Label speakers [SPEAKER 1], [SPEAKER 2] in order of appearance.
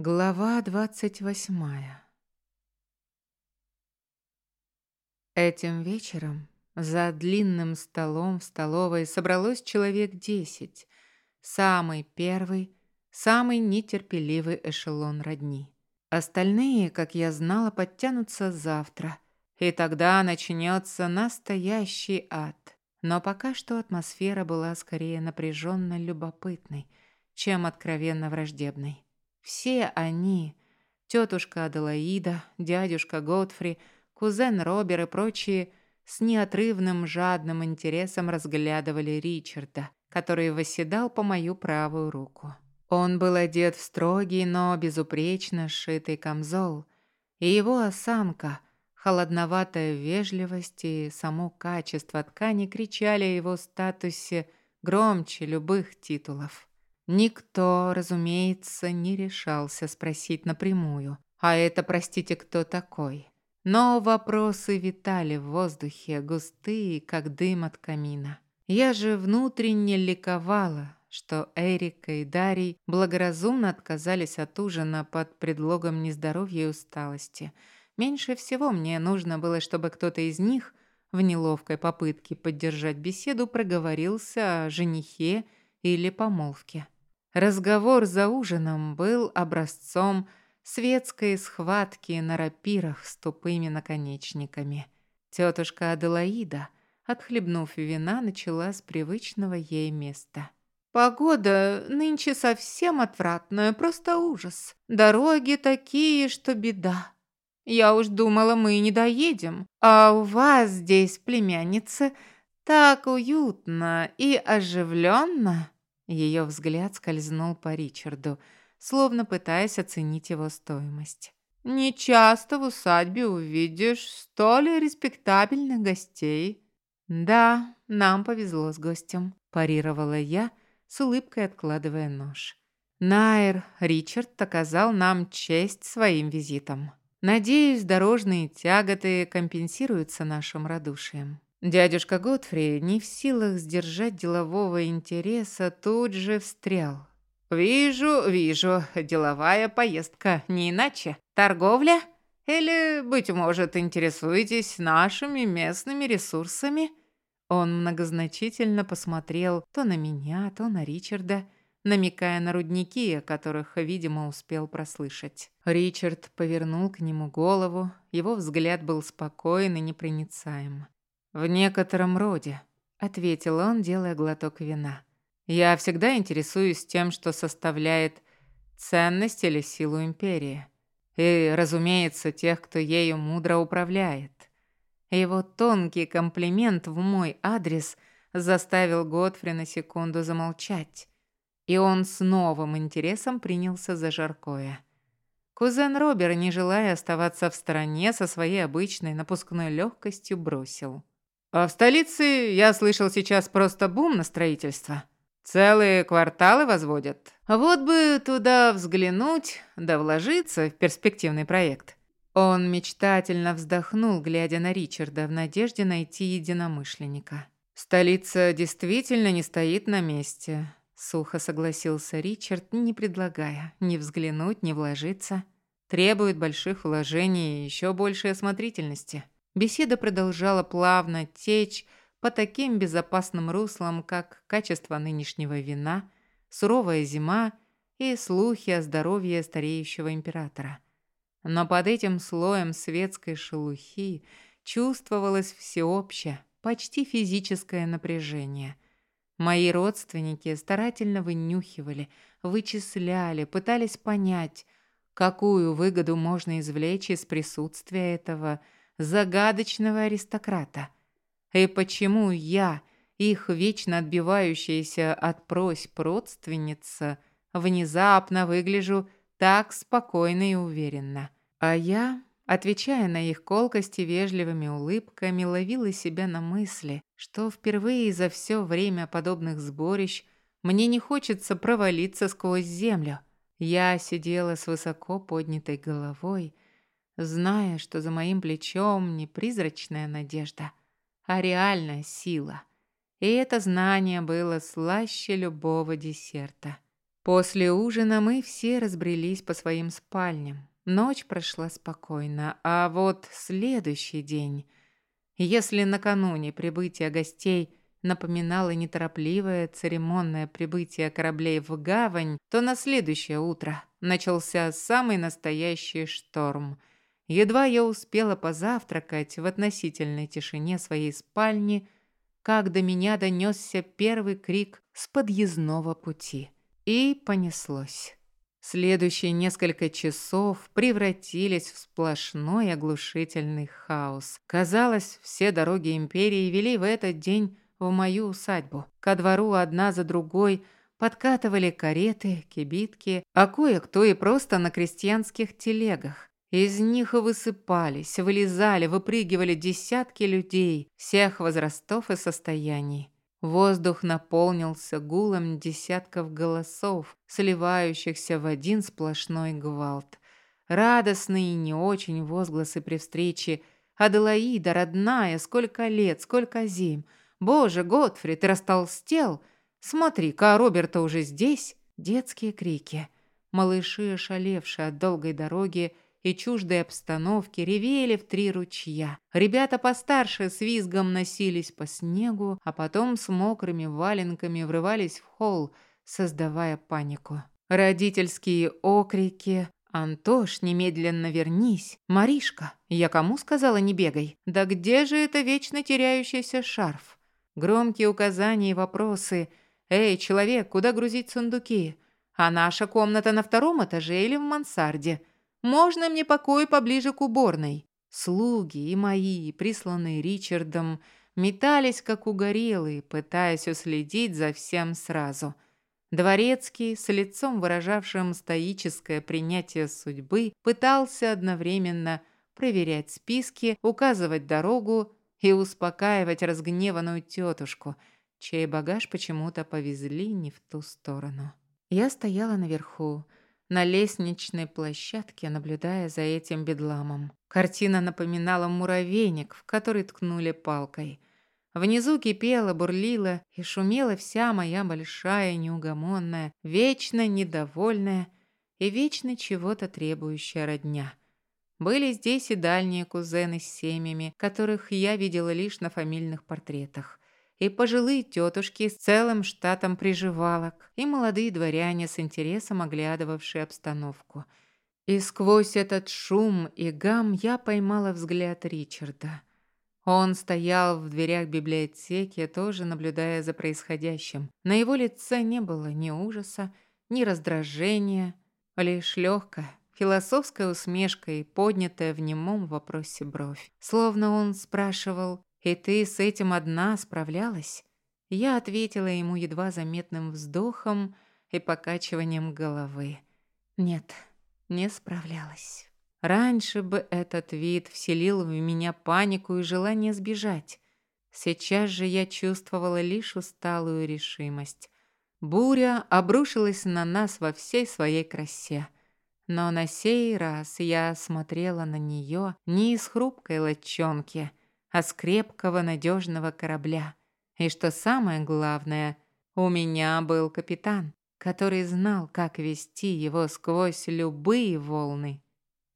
[SPEAKER 1] Глава двадцать восьмая Этим вечером за длинным столом в столовой собралось человек десять. Самый первый, самый нетерпеливый эшелон родни. Остальные, как я знала, подтянутся завтра, и тогда начнется настоящий ад. Но пока что атмосфера была скорее напряженно любопытной, чем откровенно враждебной. Все они, тетушка Аделаида, дядюшка Готфри, кузен Робер и прочие, с неотрывным жадным интересом разглядывали Ричарда, который восседал по мою правую руку. Он был одет в строгий, но безупречно сшитый камзол, и его осанка, холодноватая вежливость и само качество ткани кричали о его статусе громче любых титулов. Никто, разумеется, не решался спросить напрямую. А это, простите, кто такой? Но вопросы витали в воздухе, густые, как дым от камина. Я же внутренне ликовала, что Эрика и Дарий благоразумно отказались от ужина под предлогом нездоровья и усталости. Меньше всего мне нужно было, чтобы кто-то из них в неловкой попытке поддержать беседу проговорился о женихе или помолвке. Разговор за ужином был образцом светской схватки на рапирах с тупыми наконечниками. Тетушка Аделаида, отхлебнув вина, начала с привычного ей места. «Погода нынче совсем отвратная, просто ужас. Дороги такие, что беда. Я уж думала, мы не доедем, а у вас здесь, племянницы, так уютно и оживленно». Ее взгляд скользнул по Ричарду, словно пытаясь оценить его стоимость. «Не часто в усадьбе увидишь столь респектабельных гостей». «Да, нам повезло с гостем», – парировала я, с улыбкой откладывая нож. Найр Ричард оказал нам честь своим визитом. Надеюсь, дорожные тяготы компенсируются нашим радушием. Дядюшка Готфри, не в силах сдержать делового интереса, тут же встрял. «Вижу, вижу, деловая поездка, не иначе. Торговля? Или, быть может, интересуетесь нашими местными ресурсами?» Он многозначительно посмотрел то на меня, то на Ричарда, намекая на рудники, о которых, видимо, успел прослышать. Ричард повернул к нему голову, его взгляд был спокоен и непроницаем. «В некотором роде», — ответил он, делая глоток вина. «Я всегда интересуюсь тем, что составляет ценность или силу империи. И, разумеется, тех, кто ею мудро управляет». Его тонкий комплимент в мой адрес заставил Готфри на секунду замолчать. И он с новым интересом принялся за жаркое. Кузен Робер, не желая оставаться в стороне, со своей обычной напускной легкостью бросил. А в столице, я слышал, сейчас просто бум на строительство. Целые кварталы возводят. Вот бы туда взглянуть, да вложиться в перспективный проект. Он мечтательно вздохнул, глядя на Ричарда в надежде найти единомышленника. Столица действительно не стоит на месте, сухо согласился Ричард, не предлагая ни взглянуть, ни вложиться. Требует больших вложений и еще большей осмотрительности. Беседа продолжала плавно течь по таким безопасным руслам, как качество нынешнего вина, суровая зима и слухи о здоровье стареющего императора. Но под этим слоем светской шелухи чувствовалось всеобщее, почти физическое напряжение. Мои родственники старательно вынюхивали, вычисляли, пытались понять, какую выгоду можно извлечь из присутствия этого человека, загадочного аристократа. И почему я, их вечно отбивающаяся от просьб родственница, внезапно выгляжу так спокойно и уверенно. А я, отвечая на их колкости вежливыми улыбками, ловила себя на мысли, что впервые за все время подобных сборищ мне не хочется провалиться сквозь землю. Я сидела с высоко поднятой головой, зная, что за моим плечом не призрачная надежда, а реальная сила. И это знание было слаще любого десерта. После ужина мы все разбрелись по своим спальням. Ночь прошла спокойно, а вот следующий день... Если накануне прибытия гостей напоминало неторопливое церемонное прибытие кораблей в гавань, то на следующее утро начался самый настоящий шторм. Едва я успела позавтракать в относительной тишине своей спальни, как до меня донесся первый крик с подъездного пути. И понеслось. Следующие несколько часов превратились в сплошной оглушительный хаос. Казалось, все дороги империи вели в этот день в мою усадьбу. Ко двору одна за другой подкатывали кареты, кибитки, а кое-кто и просто на крестьянских телегах. Из них высыпались, вылезали, выпрыгивали десятки людей всех возрастов и состояний. Воздух наполнился гулом десятков голосов, сливающихся в один сплошной гвалт. Радостные и не очень возгласы при встрече. «Аделаида, родная, сколько лет, сколько зим! Боже, Готфри, ты растолстел! Смотри-ка, Роберта уже здесь!» Детские крики. Малыши, ошалевшие от долгой дороги, и чуждой обстановки ревели в три ручья. Ребята постарше с визгом носились по снегу, а потом с мокрыми валенками врывались в холл, создавая панику. Родительские окрики «Антош, немедленно вернись! Маришка, я кому сказала не бегай? Да где же это вечно теряющийся шарф?» Громкие указания и вопросы «Эй, человек, куда грузить сундуки? А наша комната на втором этаже или в мансарде?» Можно мне покой поближе к уборной?» Слуги и мои, присланные Ричардом, метались как угорелые, пытаясь уследить за всем сразу. Дворецкий, с лицом выражавшим стоическое принятие судьбы, пытался одновременно проверять списки, указывать дорогу и успокаивать разгневанную тетушку, чей багаж почему-то повезли не в ту сторону. Я стояла наверху, на лестничной площадке, наблюдая за этим бедламом. Картина напоминала муравейник, в который ткнули палкой. Внизу кипела, бурлила и шумела вся моя большая, неугомонная, вечно недовольная и вечно чего-то требующая родня. Были здесь и дальние кузены с семьями, которых я видела лишь на фамильных портретах и пожилые тетушки с целым штатом приживалок, и молодые дворяне с интересом оглядывавшие обстановку. И сквозь этот шум и гам я поймала взгляд Ричарда. Он стоял в дверях библиотеки, тоже наблюдая за происходящим. На его лице не было ни ужаса, ни раздражения, лишь легкая, философская усмешка и поднятая в немом вопросе бровь. Словно он спрашивал, «И ты с этим одна справлялась?» Я ответила ему едва заметным вздохом и покачиванием головы. «Нет, не справлялась». Раньше бы этот вид вселил в меня панику и желание сбежать. Сейчас же я чувствовала лишь усталую решимость. Буря обрушилась на нас во всей своей красе. Но на сей раз я смотрела на нее не из хрупкой лочонки, а с крепкого надежного корабля. И что самое главное, у меня был капитан, который знал, как вести его сквозь любые волны.